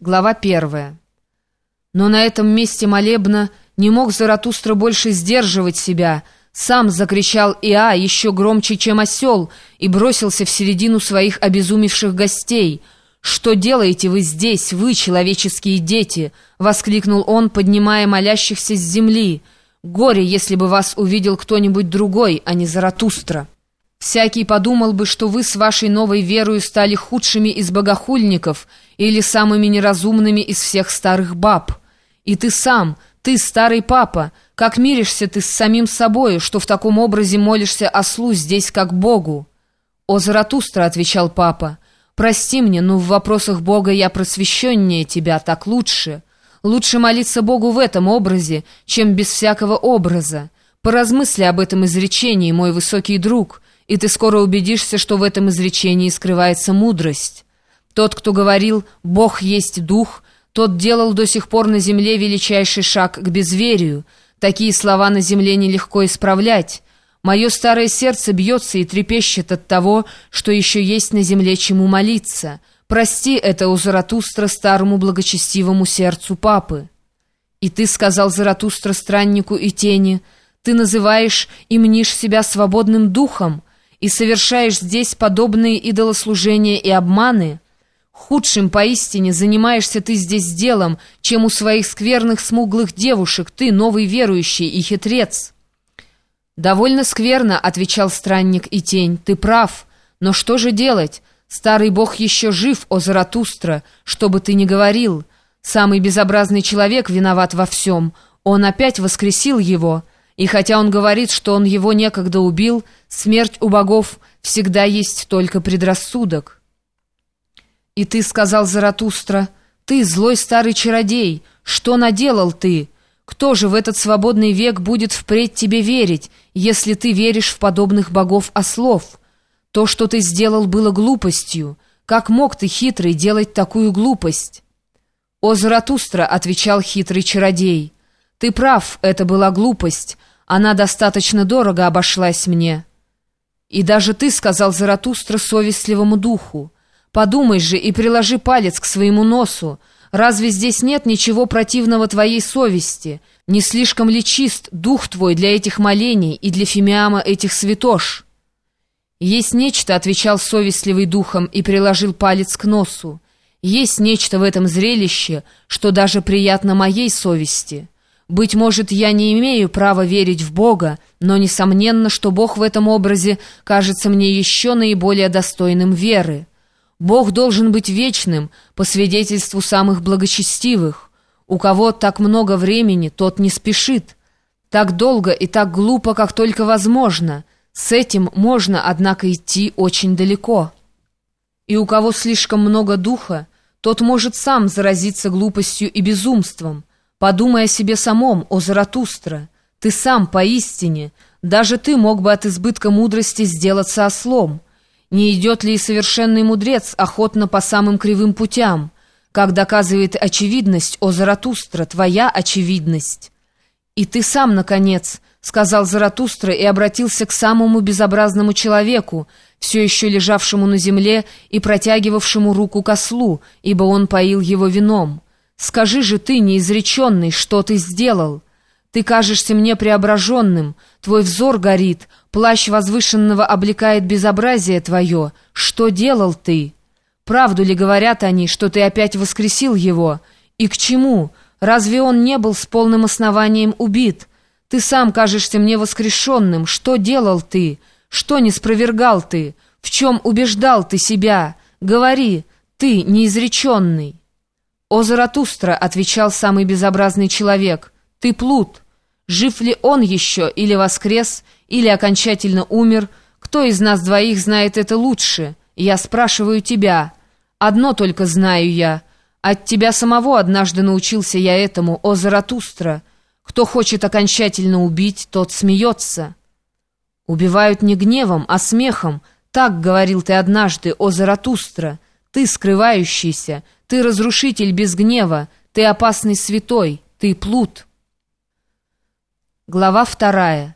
Глава первая. Но на этом месте молебна не мог Заратустра больше сдерживать себя. Сам закричал Иа еще громче, чем осел, и бросился в середину своих обезумевших гостей. «Что делаете вы здесь, вы, человеческие дети?» — воскликнул он, поднимая молящихся с земли. «Горе, если бы вас увидел кто-нибудь другой, а не Заратустра!» Всякий подумал бы, что вы с вашей новой верою стали худшими из богохульников или самыми неразумными из всех старых баб. И ты сам, ты, старый папа, как миришься ты с самим собою, что в таком образе молишься ослу здесь как Богу?» «О, Заратустра», — отвечал папа, — «прости мне, но в вопросах Бога я просвещеннее тебя, так лучше. Лучше молиться Богу в этом образе, чем без всякого образа. Поразмысли об этом изречении, мой высокий друг» и ты скоро убедишься, что в этом изречении скрывается мудрость. Тот, кто говорил «Бог есть дух», тот делал до сих пор на земле величайший шаг к безверию. Такие слова на земле нелегко исправлять. Мое старое сердце бьется и трепещет от того, что еще есть на земле чему молиться. Прости это у Заратустра старому благочестивому сердцу папы. И ты сказал Заратустра страннику и тени, ты называешь и мнишь себя свободным духом, и совершаешь здесь подобные идолослужения и обманы, худшим поистине занимаешься ты здесь делом, чем у своих скверных смуглых девушек, ты, новый верующий и хитрец». «Довольно скверно», — отвечал странник и тень, — «ты прав, но что же делать? Старый бог еще жив, о Заратустра, что бы ты ни говорил. Самый безобразный человек виноват во всем, он опять воскресил его». И хотя он говорит, что он его некогда убил, смерть у богов всегда есть только предрассудок. И ты сказал Заратустра, ты злой старый чародей, что наделал ты? Кто же в этот свободный век будет впредь тебе верить, если ты веришь в подобных богов-ослов? То, что ты сделал, было глупостью. Как мог ты, хитрый, делать такую глупость? «О, Заратустра!» — отвечал хитрый чародей. «Ты прав, это была глупость. Она достаточно дорого обошлась мне». «И даже ты, — сказал Заратустра совестливому духу, — подумай же и приложи палец к своему носу. Разве здесь нет ничего противного твоей совести? Не слишком ли чист дух твой для этих молений и для фимиама этих святош?» «Есть нечто, — отвечал совестливый духом и приложил палец к носу, — есть нечто в этом зрелище, что даже приятно моей совести». Быть может, я не имею права верить в Бога, но несомненно, что Бог в этом образе кажется мне еще наиболее достойным веры. Бог должен быть вечным, по свидетельству самых благочестивых. У кого так много времени, тот не спешит. Так долго и так глупо, как только возможно. С этим можно, однако, идти очень далеко. И у кого слишком много духа, тот может сам заразиться глупостью и безумством – Подумай о себе самом, о Заратустра. Ты сам поистине, даже ты мог бы от избытка мудрости сделаться ослом. Не идет ли и совершенный мудрец охотно по самым кривым путям? Как доказывает очевидность, о Заратустра, твоя очевидность. И ты сам, наконец, сказал Заратустра и обратился к самому безобразному человеку, все еще лежавшему на земле и протягивавшему руку к ослу, ибо он поил его вином. Скажи же ты, неизреченный, что ты сделал? Ты кажешься мне преображенным, твой взор горит, плащ возвышенного облекает безобразие твое. Что делал ты? Правду ли говорят они, что ты опять воскресил его? И к чему? Разве он не был с полным основанием убит? Ты сам кажешься мне воскрешенным. Что делал ты? Что не спровергал ты? В чем убеждал ты себя? Говори, ты неизреченный». «О, Заратустра!» — отвечал самый безобразный человек. «Ты плут. Жив ли он еще, или воскрес, или окончательно умер? Кто из нас двоих знает это лучше? Я спрашиваю тебя. Одно только знаю я. От тебя самого однажды научился я этому, о, Заратустра. Кто хочет окончательно убить, тот смеется». «Убивают не гневом, а смехом», — так говорил ты однажды, о, Заратустра. Ты скрывающийся, ты разрушитель без гнева, ты опасный святой, ты плут. Глава вторая.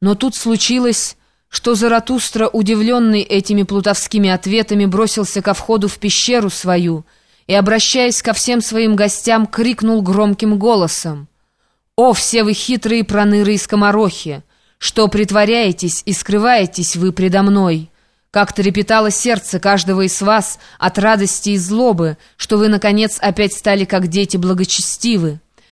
Но тут случилось, что Заратустра, удивленный этими плутовскими ответами, бросился ко входу в пещеру свою и, обращаясь ко всем своим гостям, крикнул громким голосом. «О, все вы хитрые проныры и скоморохи! Что притворяетесь и скрываетесь вы предо мной? Как трепетало сердце каждого из вас от радости и злобы, что вы, наконец, опять стали как дети благочестивы!»